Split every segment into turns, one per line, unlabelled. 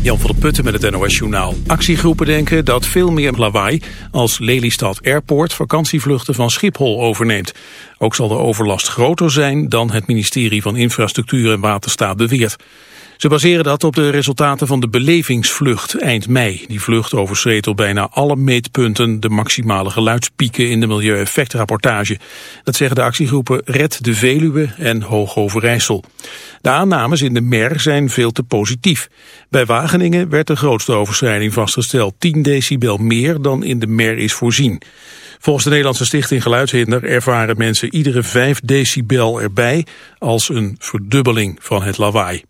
Jan van der Putten met het NOS Journaal. Actiegroepen denken dat veel meer lawaai als Lelystad Airport vakantievluchten van Schiphol overneemt. Ook zal de overlast groter zijn dan het ministerie van Infrastructuur en Waterstaat beweert. Ze baseren dat op de resultaten van de belevingsvlucht eind mei. Die vlucht overschreed op bijna alle meetpunten de maximale geluidspieken in de milieueffectrapportage. Dat zeggen de actiegroepen Red de Veluwe en Hoog Overijssel. De aannames in de MER zijn veel te positief. Bij Wageningen werd de grootste overschrijding vastgesteld 10 decibel meer dan in de MER is voorzien. Volgens de Nederlandse Stichting Geluidshinder ervaren mensen iedere 5 decibel erbij als een verdubbeling van het lawaai.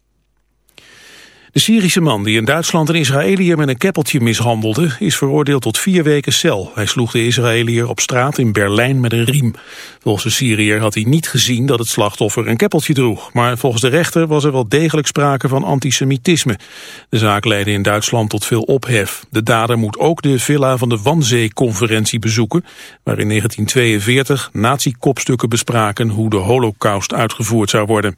De Syrische man die in Duitsland een Israëliër met een keppeltje mishandelde... is veroordeeld tot vier weken cel. Hij sloeg de Israëliër op straat in Berlijn met een riem. Volgens de Syriër had hij niet gezien dat het slachtoffer een keppeltje droeg. Maar volgens de rechter was er wel degelijk sprake van antisemitisme. De zaak leidde in Duitsland tot veel ophef. De dader moet ook de villa van de Wanzee-conferentie bezoeken... waar in 1942 nazi-kopstukken bespraken hoe de holocaust uitgevoerd zou worden.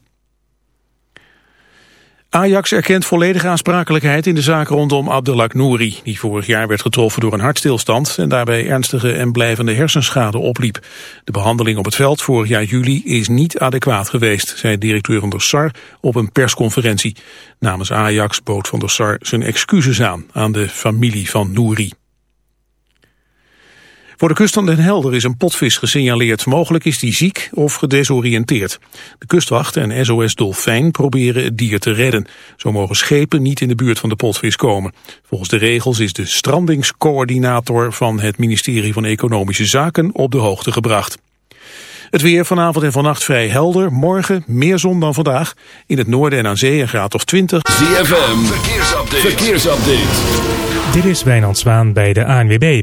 Ajax erkent volledige aansprakelijkheid in de zaak rondom Abdelak Nouri... die vorig jaar werd getroffen door een hartstilstand... en daarbij ernstige en blijvende hersenschade opliep. De behandeling op het veld vorig jaar juli is niet adequaat geweest... zei directeur van der Sar op een persconferentie. Namens Ajax bood van der Sar zijn excuses aan... aan de familie van Nouri. Voor de kust van Den Helder is een potvis gesignaleerd. Mogelijk is die ziek of gedesoriënteerd. De kustwacht en SOS Dolfijn proberen het dier te redden. Zo mogen schepen niet in de buurt van de potvis komen. Volgens de regels is de strandingscoördinator van het ministerie van Economische Zaken op de hoogte gebracht. Het weer vanavond en vannacht vrij helder. Morgen meer zon dan vandaag. In het noorden en aan zee een graad of 20.
ZFM, verkeersupdate. verkeersupdate.
Dit is Wijnand Zwaan bij de ANWB.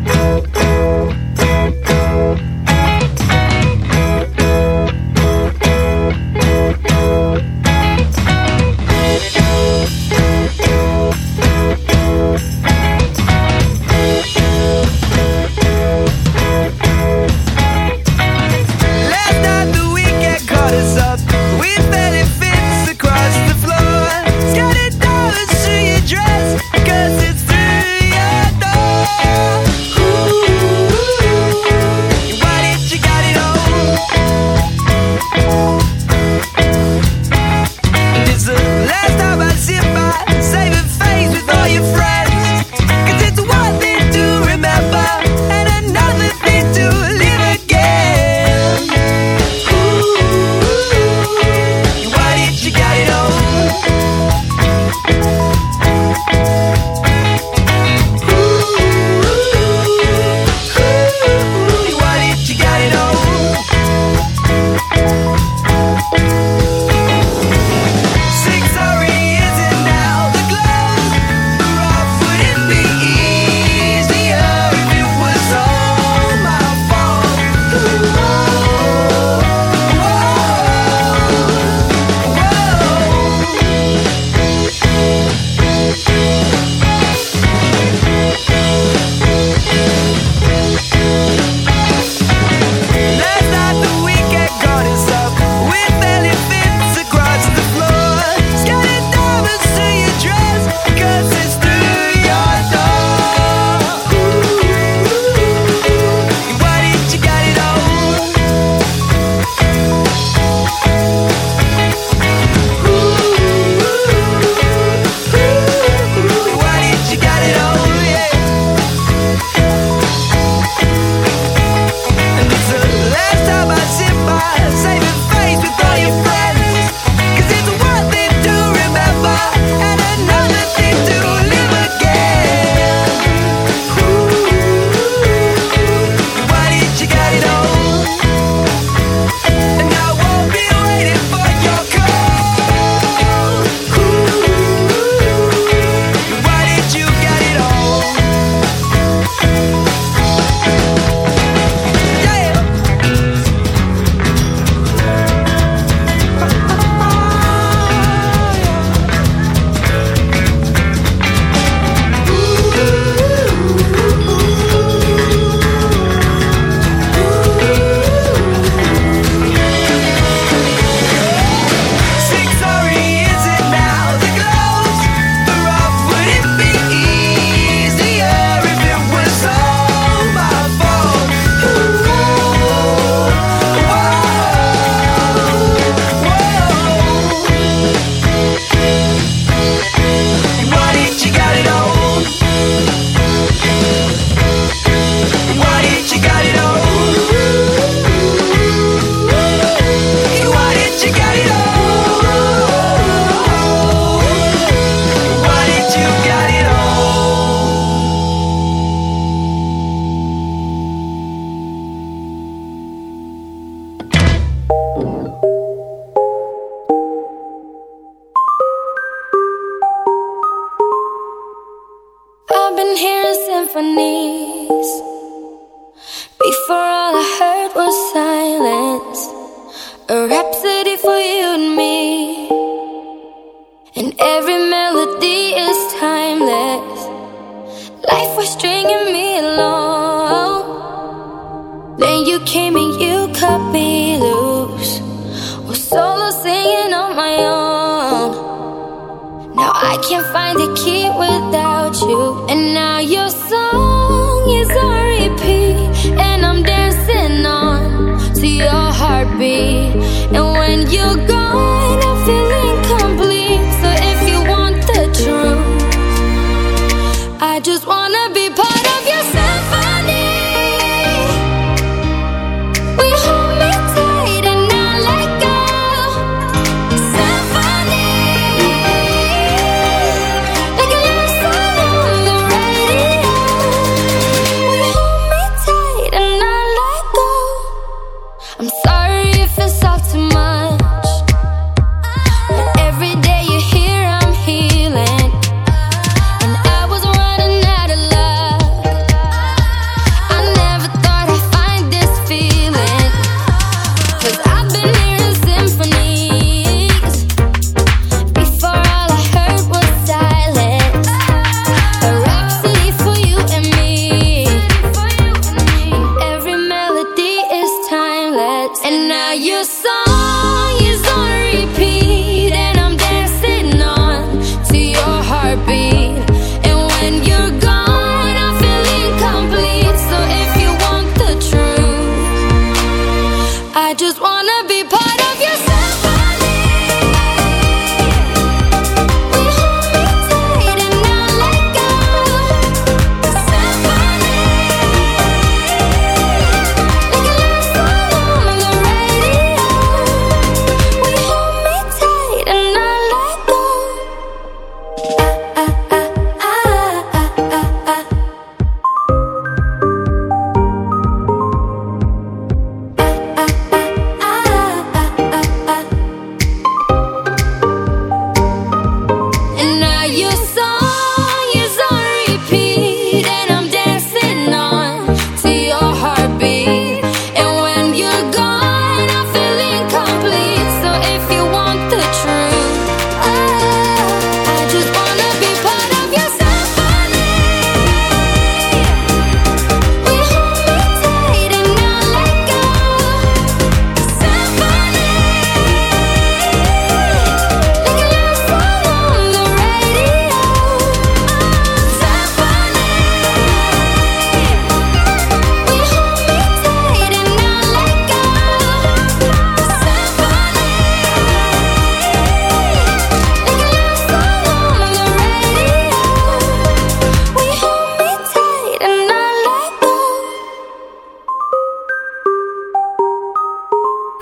friend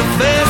if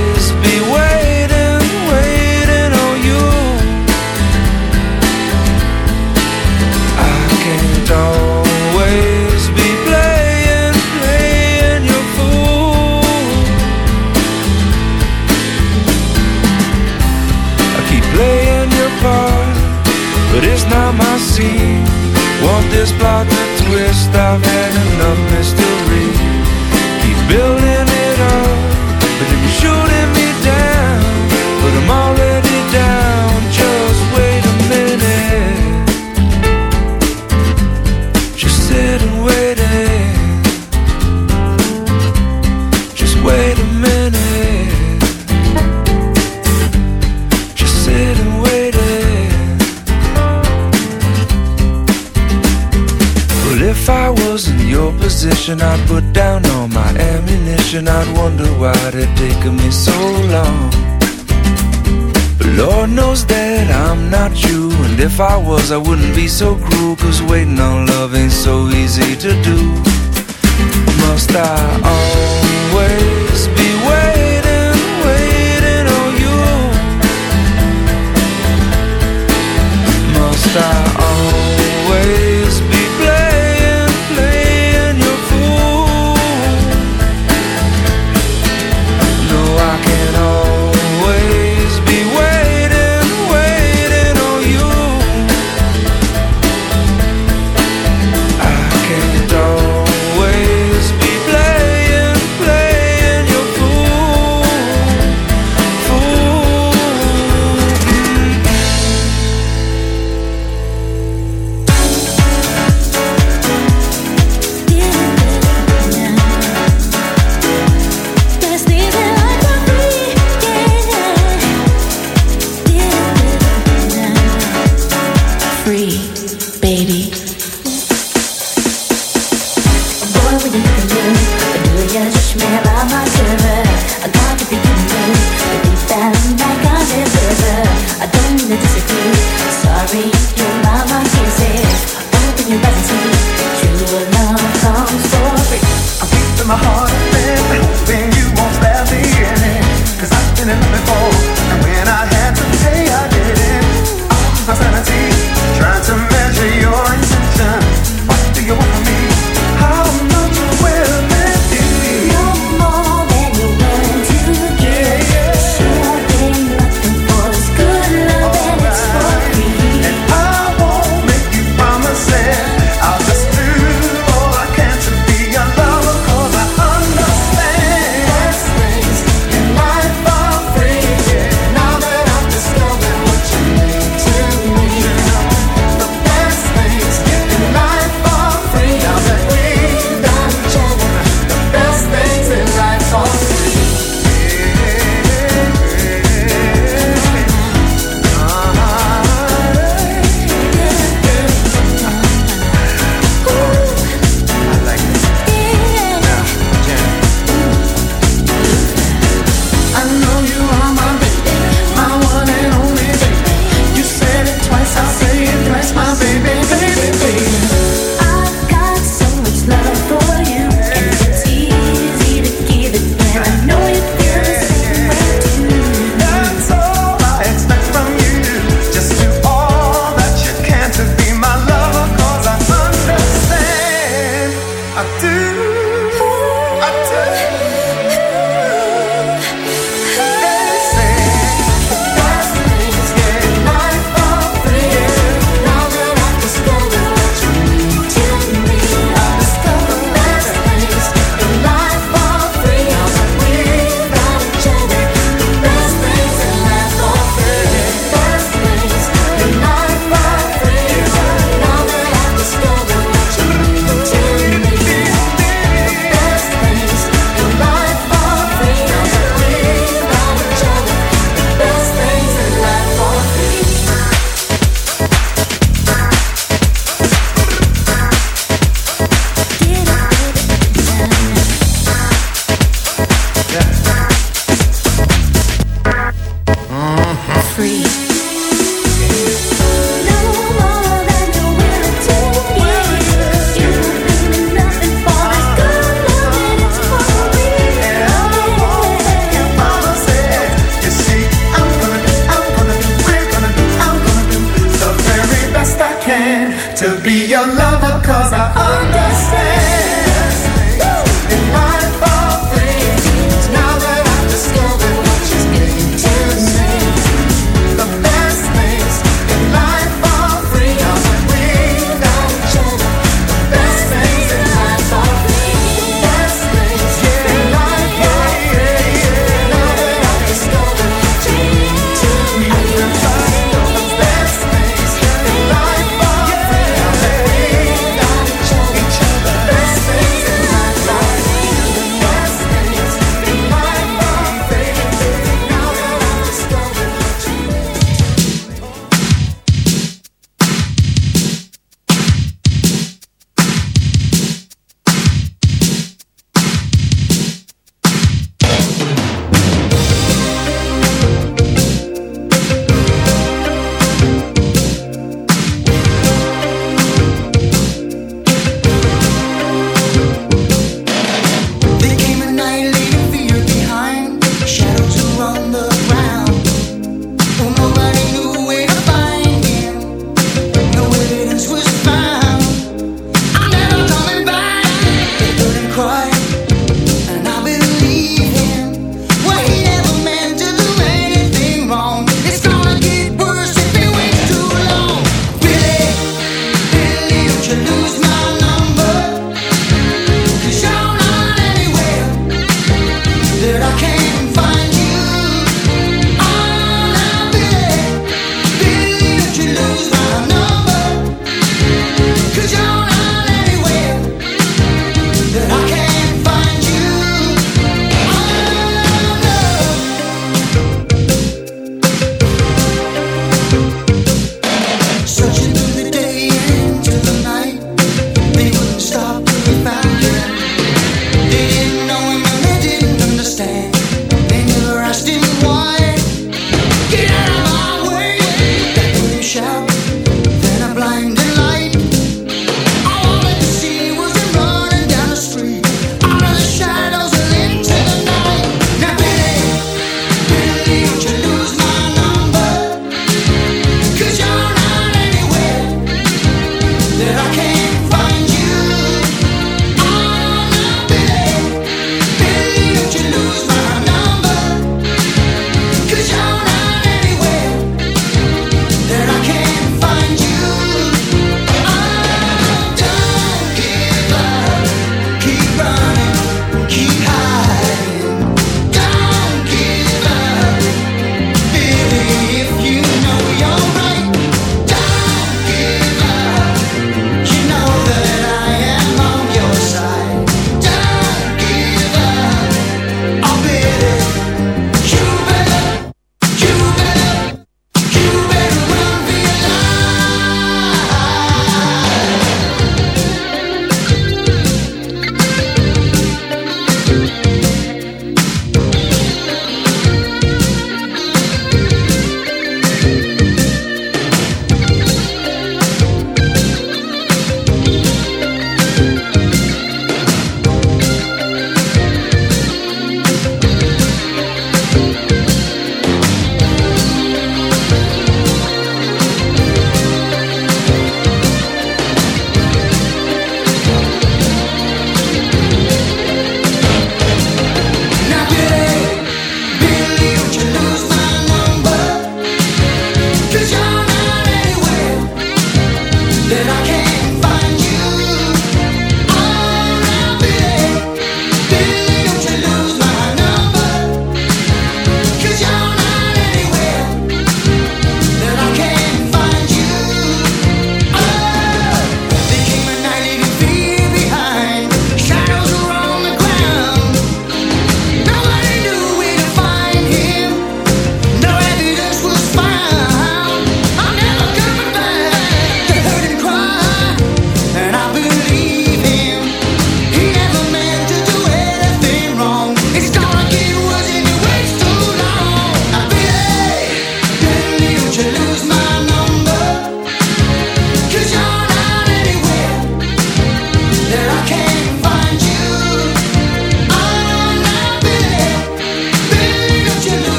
I wouldn't be so cruel.